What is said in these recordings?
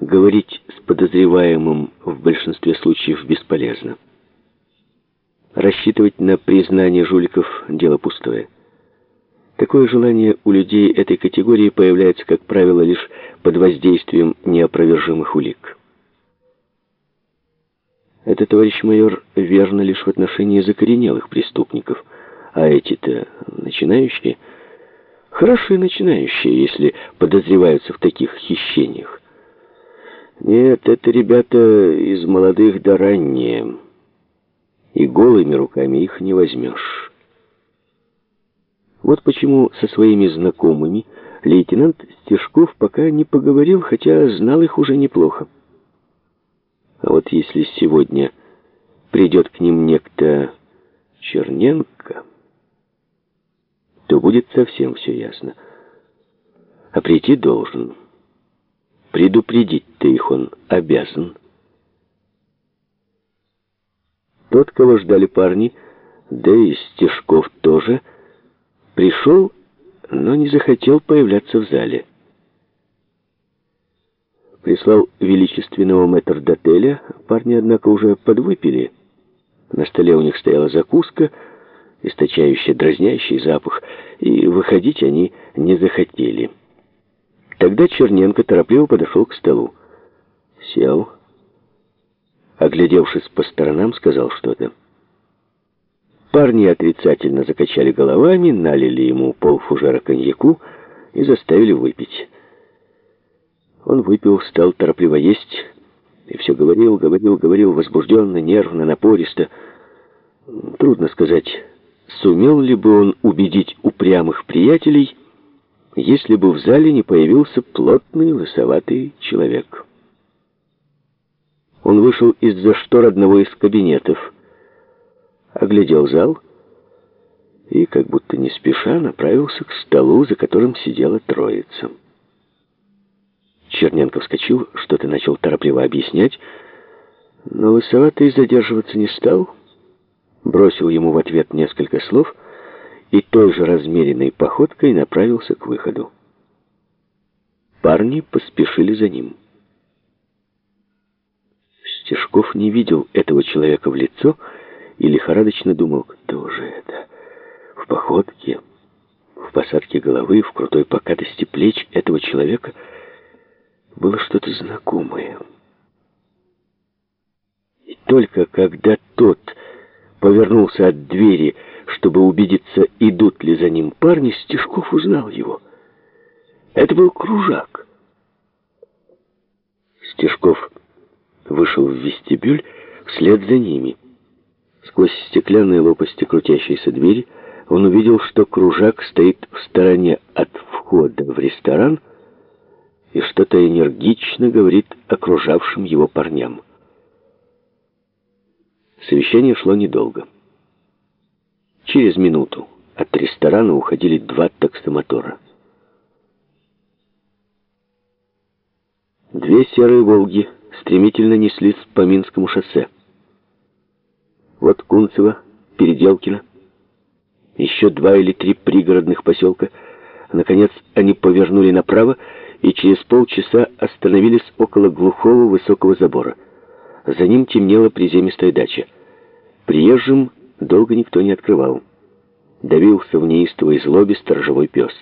говорить с подозреваемым в большинстве случаев бесполезно. Рассчитывать на признание жуликов – дело пустое. Такое желание у людей этой категории появляется, как правило, лишь под воздействием неопровержимых улик. Это, товарищ майор, верно лишь в отношении закоренелых преступников, а эти-то начинающие, хорошие начинающие, если подозреваются в таких хищениях. Нет, это ребята из молодых до ранние, и голыми руками их не возьмешь. Вот почему со своими знакомыми лейтенант Стешков пока не поговорил, хотя знал их уже неплохо. А вот если сегодня придет к ним некто Черненко, то будет совсем все ясно. А прийти должен. Предупредить-то их он обязан. Тот, кого ждали парни, да и Стешков тоже, пришел, но не захотел появляться в зале прислал величественного метрдотеля. Парни, однако, уже подвыпили. На столе у них стояла закуска, источающая дразнящий запах, и выходить они не захотели. Тогда Черненко торопливо подошел к столу. Сел. Оглядевшись по сторонам, сказал что-то. Парни отрицательно закачали головами, налили ему полфужера коньяку и заставили выпить. Он выпил, стал торопливо есть и все говорил, говорил, говорил, возбужденно, нервно, напористо. Трудно сказать, сумел ли бы он убедить упрямых приятелей, если бы в зале не появился плотный, лысоватый человек. Он вышел из-за штор одного из кабинетов, оглядел зал и, как будто не спеша, направился к столу, за которым сидела троица. Черненко вскочил, что-то начал торопливо объяснять, но лысоватый задерживаться не стал, бросил ему в ответ несколько слов и той же размеренной походкой направился к выходу. Парни поспешили за ним. Стешков не видел этого человека в лицо и лихорадочно думал, кто же это. В походке, в посадке головы, в крутой покатости плеч этого человека — было что-то знакомое. И только когда тот повернулся от двери, чтобы убедиться, идут ли за ним парни, Стешков узнал его. Это был кружак. Стешков вышел в вестибюль вслед за ними. Сквозь стеклянные лопасти крутящейся двери он увидел, что кружак стоит в стороне от входа в ресторан, и что-то энергично говорит окружавшим его парням. Совещание шло недолго. Через минуту от ресторана уходили два таксомотора. Две серые «Волги» стремительно неслись по Минскому шоссе. Вот Кунцево, Переделкино, еще два или три пригородных поселка. Наконец они повернули направо и через полчаса остановились около глухого высокого забора. За ним темнела приземистая дача. Приезжим долго никто не открывал. Давился в неистовой злобе сторожевой пес.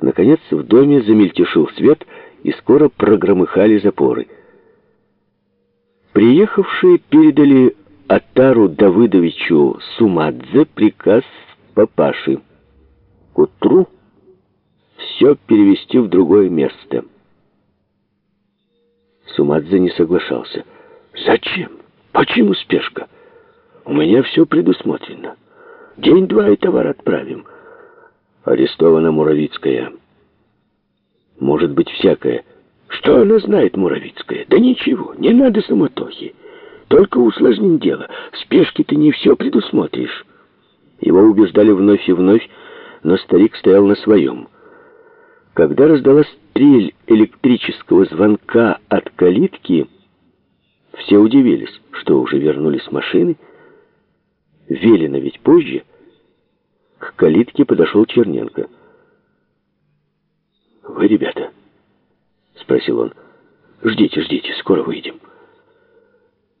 Наконец в доме замельтешил свет, и скоро прогромыхали запоры. Приехавшие передали Атару Давыдовичу Сумадзе приказ папаши. К утру все перевести в другое место. Сумадзе не соглашался. «Зачем? Почему спешка? У меня все предусмотрено. День-два и товар отправим. Арестована Муравицкая. Может быть, всякое. Что она знает, Муравицкая? Да ничего, не надо самотохи. Только усложним дело. В спешке ты не все предусмотришь». Его убеждали вновь и вновь, но старик стоял на своем. Когда раздалась трель электрического звонка от калитки, все удивились, что уже вернулись машины. Велено ведь позже. К калитке подошел Черненко. «Вы, ребята?» — спросил он. Ждите, ждите, скоро выйдем.